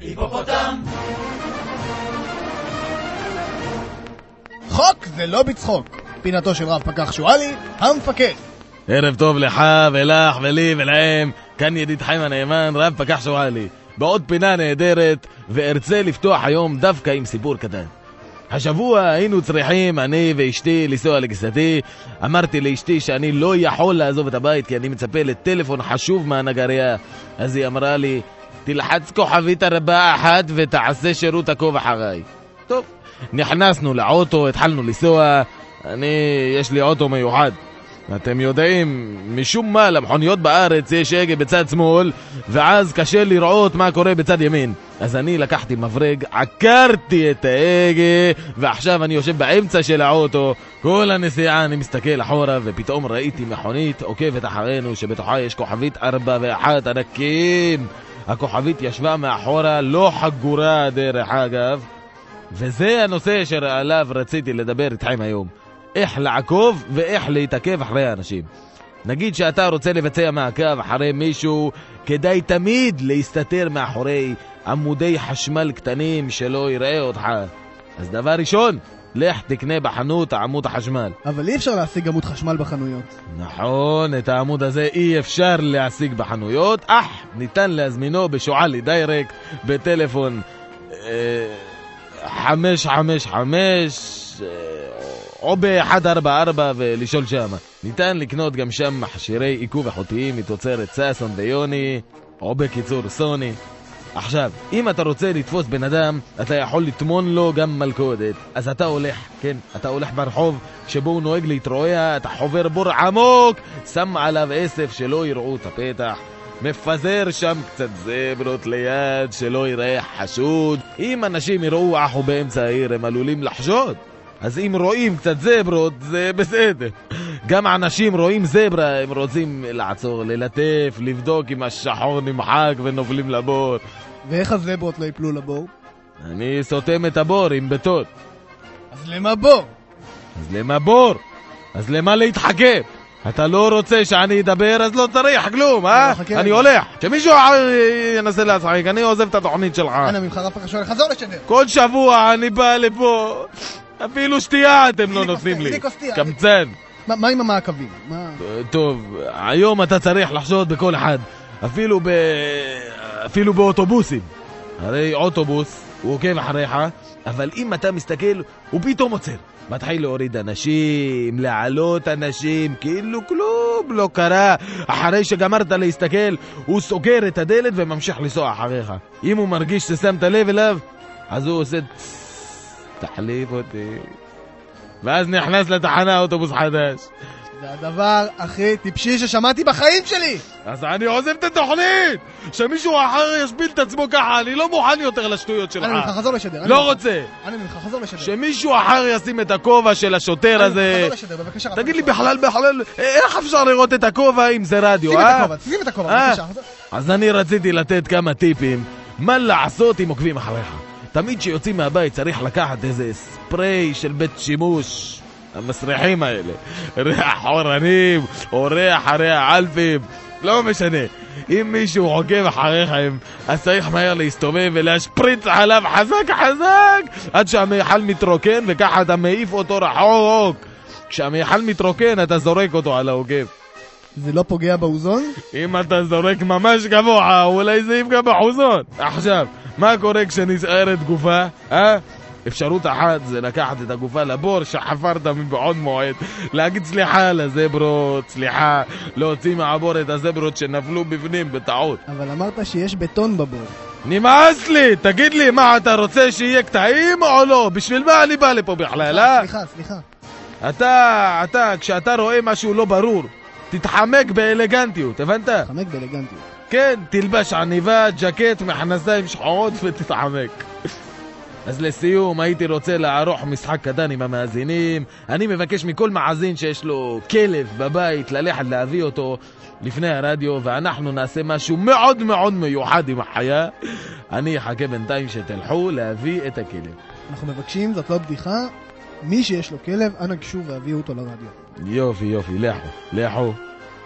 היפופוטם! חוק זה לא בצחוק. פינתו של רב פקח שואלי, המפקד. ערב טוב לך ולך ולי ולהם, כאן ידידכם הנאמן, רב פקח שואלי. בעוד פינה נהדרת, וארצה לפתוח היום דווקא עם סיפור קטן. השבוע היינו צריכים, אני ואשתי, לנסוע לגיסתי. אמרתי לאשתי שאני לא יכול לעזוב את הבית כי אני מצפה לטלפון חשוב מהנגרייה. אז היא אמרה לי, תלחץ כוכבית ארבעה אחת ותעשה שירות עקוב אחריי. טוב, נכנסנו לאוטו, התחלנו לנסוע. אני, יש לי אוטו מיוחד. אתם יודעים, משום מה למכוניות בארץ יש הגה בצד שמאל, ואז קשה לראות מה קורה בצד ימין. אז אני לקחתי מברג, עקרתי את ההגה, ועכשיו אני יושב באמצע של האוטו. כל הנסיעה אני מסתכל אחורה, ופתאום ראיתי מכונית עוקבת אחרינו, שבתוכה יש כוכבית ארבע ואחת ענקים. הכוכבית ישבה מאחורה, לא חגורה דרך אגב. וזה הנושא שעליו רציתי לדבר איתכם היום. איך לעקוב ואיך להתעכב אחרי האנשים. נגיד שאתה רוצה לבצע מעקב אחרי מישהו, כדאי תמיד להסתתר מאחורי עמודי חשמל קטנים שלא יראה אותך. אז דבר ראשון, לך תקנה בחנות עמוד החשמל. אבל אי אפשר להשיג עמוד חשמל בחנויות. נכון, את העמוד הזה אי אפשר להשיג בחנויות, אך ניתן להזמינו בשועלי דיירקט בטלפון אה, 555 אה, או ב-144 ולשאול שמה. ניתן לקנות גם שם מכשירי עיכוב איכותיים מתוצרת סאסון ויוני, או בקיצור סוני. עכשיו, אם אתה רוצה לתפוס בן אדם, אתה יכול לטמון לו גם מלכודת. אז אתה הולך, כן, אתה הולך ברחוב שבו הוא נוהג להתרועע, אתה חובר בור עמוק, שם עליו עשף שלא יראו את הפתח. מפזר שם קצת זברות ליד, שלא יראה חשוד. אם אנשים יראו אחו באמצע העיר, הם עלולים לחשוד. אז אם רואים קצת זברות, זה בסדר. גם אנשים רואים זברה, הם רוצים לעצור, ללטף, לבדוק אם השחור נמחק ונובלים לבור. ואיך הזברות לא יפלו לבור? אני סותם את הבור עם בטון. אז למה בור? אז למה בור? אז למה להתחכם? אתה לא רוצה שאני אדבר, אז לא צריך כלום, אה? לא, אני. הולך. שמישהו אחר ינסה להצחיק, אני עוזב את התוכנית שלך. אנא ממך רב פקח שואלי, חזור לשדר. כל שבוע אני בא לפה, אפילו שתייה אתם לא נותנים לי. קמצן. מה- עם המעקבים? טוב, היום אתה צריך לחשוד בכל אחד, אפילו ב... אפילו באוטובוסים. הרי אוטובוס, הוא עוקב אחריך, אבל אם אתה מסתכל, הוא פתאום עוצר. מתחיל להוריד אנשים, להעלות אנשים, כאילו כלום לא קרה. אחרי שגמרת להסתכל, הוא סוגר את הדלת וממשיך לנסוע אחריך. אם הוא מרגיש ששמת לב אליו, אז הוא עושה "צ- תחליף אותי. ואז נכנס לתחנה אוטובוס חדש. זה הדבר הכי טיפשי ששמעתי בחיים שלי! אז אני עוזב את התוכנית! שמישהו אחר ישפיל את עצמו ככה, אני לא מוכן יותר לשטויות שלך. אנא ממך, חזור לשדר. לא ממך. רוצה. אנא ממך, חזור לשדר. שמישהו אחר ישים את הכובע של השוטר אנא ממך, הזה. חזור לשדר, בבקשה. תגיד לי. בכלל, בכלל, איך אפשר לראות את הכובע אם זה רדיו, שים את אה? הכובע, שים את הכובע, אה? בבקשה. אז אני רציתי לתת כמה טיפים מה לעשות אם עוקבים אחריך. תמיד כשיוצאים מהבית צריך לקחת איזה ספרי של בית שימוש. המסריחים האלה. ריח חורנים, או ריח הרי האלפים, לא משנה. אם מישהו עוקב אחריכם, אז צריך מהר להסתובב ולהשפריץ עליו חזק חזק עד שהמיכל מתרוקן וככה אתה מעיף אותו רחוק. כשהמיכל מתרוקן אתה זורק אותו על העוקב. זה לא פוגע באוזון? אם אתה זורק ממש גבוה, אולי זה יפגע באחוזון. עכשיו, מה קורה כשנסערת גופה, אה? אפשרות אחת זה לקחת את הגופה לבור שחפרת מבעוד מועד, להגיד סליחה לזברות, סליחה, להוציא מהבור את הזברות שנפלו בפנים בטעות. אבל אמרת שיש בטון בבור. נמאס לי, תגיד לי, מה אתה רוצה שיהיה קטעים או לא? בשביל מה אני בא לפה בכלל, אה? סליחה, סליחה. אתה, אתה, כשאתה רואה משהו לא ברור, תתחמק באלגנטיות, הבנת? חמק באלגנטיות. כן, תלבש עניבה, ג'קט, מכנסיים שחורות ותתעמק. אז לסיום, הייתי רוצה לערוך משחק קטן עם המאזינים. אני מבקש מכל מאזין שיש לו כלב בבית ללכת להביא אותו לפני הרדיו, ואנחנו נעשה משהו מאוד מאוד מיוחד עם החיה. אני אחכה בינתיים שתלכו להביא את הכלב. אנחנו מבקשים, זאת לא בדיחה, מי שיש לו כלב, אנא גשו והביאו אותו לרדיו. יופי, יופי, לכו, לכו.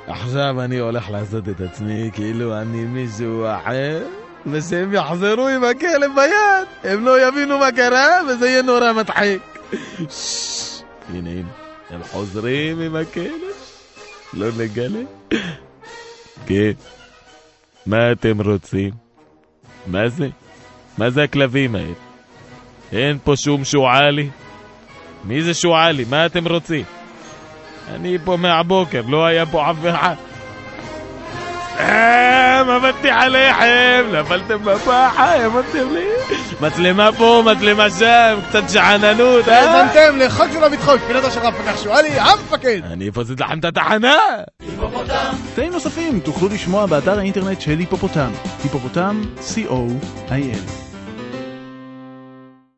עכשיו אני הולך לעשות את עצמי כאילו אני מישהו אחר. ושהם יחזרו עם הכלב ביד, הם לא יבינו מה קרה, וזה יהיה נורא מצחיק. ששש, הנה, הנה, הם חוזרים עם הכלב, לא נגלה. כן, מה אתם רוצים? מה זה? מה זה הכלבים האלה? אין פה שום שועלי. מי זה שועלי? מה אתם רוצים? אני פה מהבוקר, לא היה פה אף אחד. אה, מבטתי עליכם, נפלתם בפח, אמרתם לי. מצלמה פה, מצלמה שם, קצת שאננות, אה? האזנתם לחג של המדחוק, פינתו של רב פקח שואלי, המפקד! אני אפוצץ לכם את התחנה! קטעים נוספים תוכלו לשמוע באתר האינטרנט של היפופוטם, היפופוטם, co.il